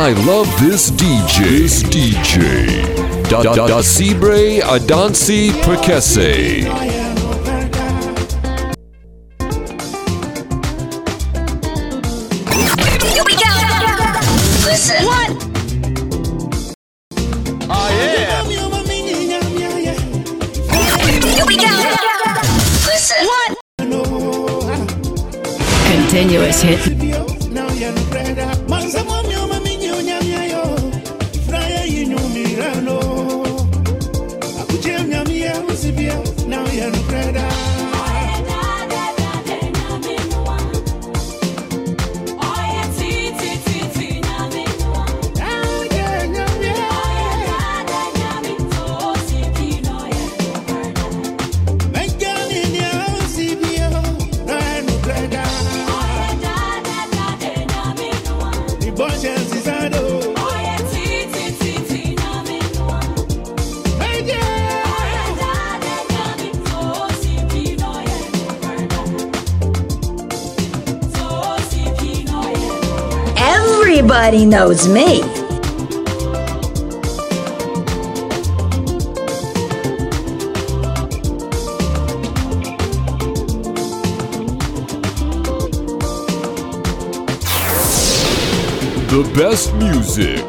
I love this DJ. This DJ. Da da da Sibre Adansi Prekese. Here we todavía no creerás. Everybody knows me. The best music.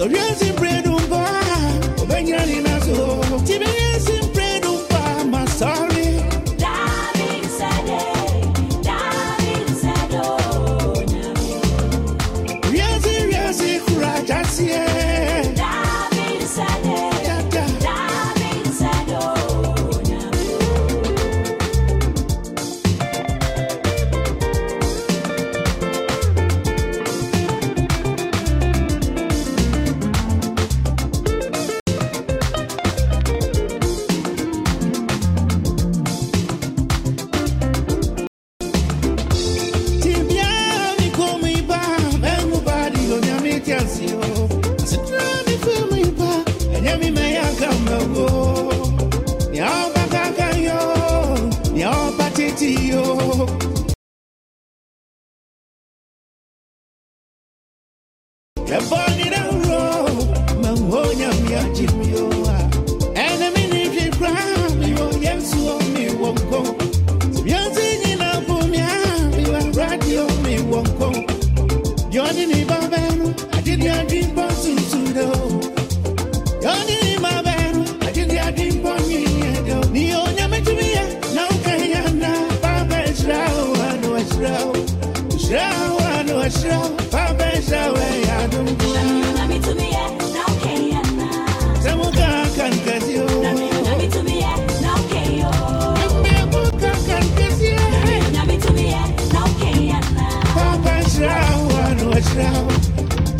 So yes, in bread oba titi yo. Ebo no show, Pamela, where I don't go.